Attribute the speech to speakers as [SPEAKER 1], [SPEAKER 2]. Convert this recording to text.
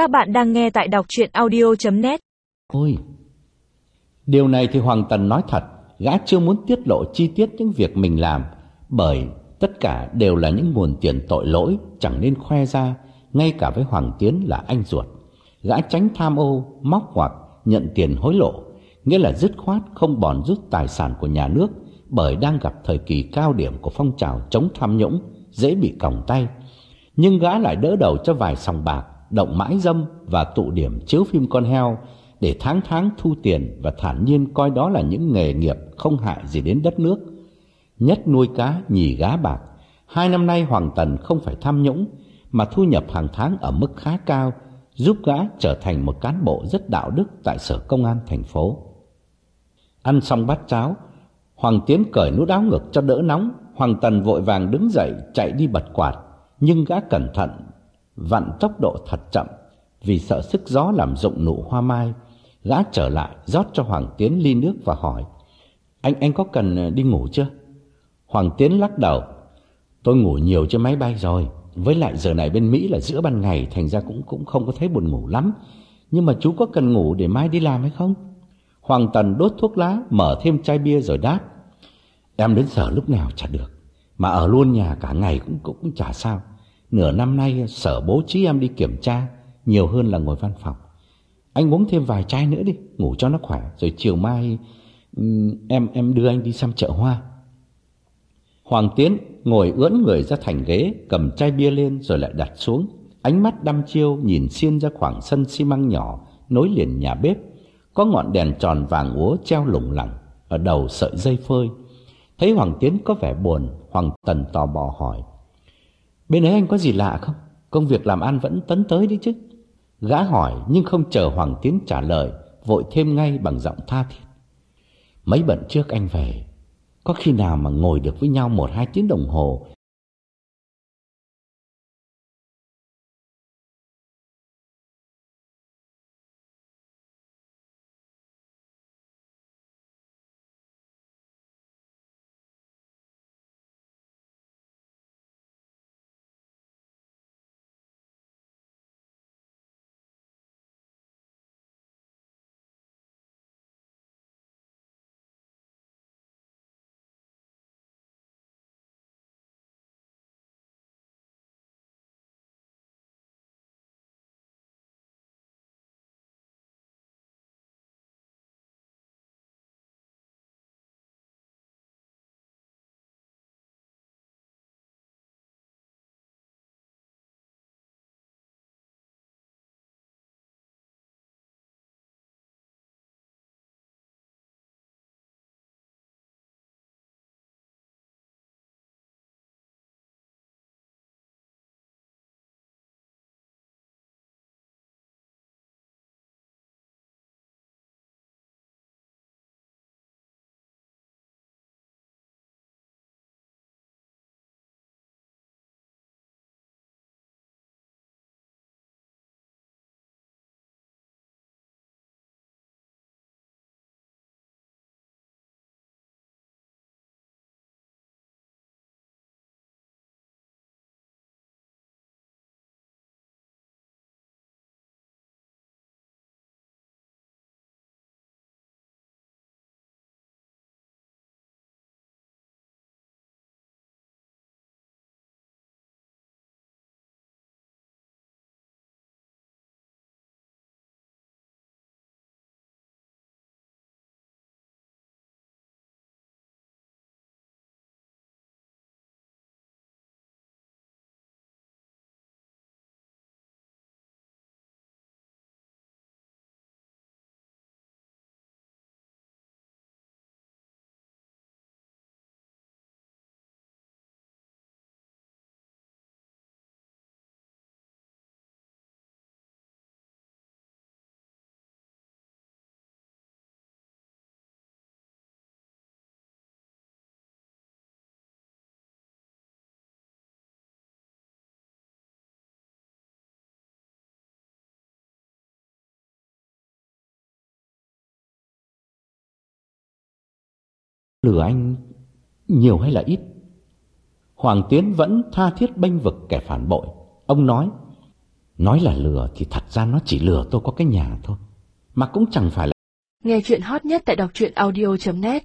[SPEAKER 1] Các bạn đang nghe tại đọc chuyện audio.net
[SPEAKER 2] Ôi, điều này thì Hoàng Tần nói thật, gã chưa muốn tiết lộ chi tiết những việc mình làm, bởi tất cả đều là những nguồn tiền tội lỗi, chẳng nên khoe ra, ngay cả với Hoàng Tiến là anh ruột. Gã tránh tham ô, móc hoặc nhận tiền hối lộ, nghĩa là dứt khoát không bòn rút tài sản của nhà nước, bởi đang gặp thời kỳ cao điểm của phong trào chống tham nhũng, dễ bị còng tay. Nhưng gã lại đỡ đầu cho vài sòng bạc, động mãi dâm và tụ điểm chiếu phim con heo để tháng tháng thu tiền và thản nhiên coi đó là những nghề nghiệp không hại gì đến đất nước. Nhất nuôi cá, nhì gá bạc. Hai năm nay Hoàng Tần không phải tham nhũng mà thu nhập hàng tháng ở mức khá cao, giúp gã trở thành một cán bộ rất đạo đức tại Sở Công an thành phố. Ăn xong bát cháo, Hoàng Tiến cởi nút áo ngực cho đỡ nóng, Hoàng Tần vội vàng đứng dậy chạy đi bật quạt, nhưng gã cẩn thận, vặn tốc độ thật chậm vì sợ sức gió làm rụng nụ hoa mai. Gã trở lại rót cho Hoàng Tiến ly nước và hỏi, anh anh có cần ờ, đi ngủ chưa? Hoàng Tiến lắc đầu, tôi ngủ nhiều trên máy bay rồi, với lại giờ này bên Mỹ là giữa ban ngày thành ra cũng cũng không có thấy buồn ngủ lắm. Nhưng mà chú có cần ngủ để mai đi làm hay không? Hoàng Tần đốt thuốc lá, mở thêm chai bia rồi đáp. Em đến sở lúc nào chả được, mà ở luôn nhà cả ngày cũng cũng chả sao. Nửa năm nay sở bố trí em đi kiểm tra, nhiều hơn là ngồi văn phòng. Anh uống thêm vài chai nữa đi, ngủ cho nó khỏe, rồi chiều mai em em đưa anh đi xem chợ hoa. Hoàng Tiến ngồi ưỡn người ra thành ghế, cầm chai bia lên rồi lại đặt xuống. Ánh mắt đăm chiêu nhìn xiên ra khoảng sân xi măng nhỏ nối liền nhà bếp. Có ngọn đèn tròn vàng úa treo lủng lẳng ở đầu sợi dây phơi. Thấy Hoàng Tiến có vẻ buồn, Hoàng Tần tò mò hỏi. Bên ấy anh có gì lạ không? Công việc làm ăn vẫn tấn tới đấy chứ. Gã hỏi nhưng không chờ Hoàng Tiến trả lời, vội thêm ngay bằng giọng tha thiết. Mấy bận trước anh về, có khi nào mà ngồi được với nhau một hai tiếng đồng hồ lừa anh nhiều hay là ít? Hoàng Tiến vẫn tha thiết bênh vực kẻ phản bội. Ông nói, Nói là lừa thì thật ra nó chỉ lừa tôi có cái nhà thôi. Mà cũng chẳng phải là
[SPEAKER 1] Nghe chuyện hot nhất tại đọc truyện audio.net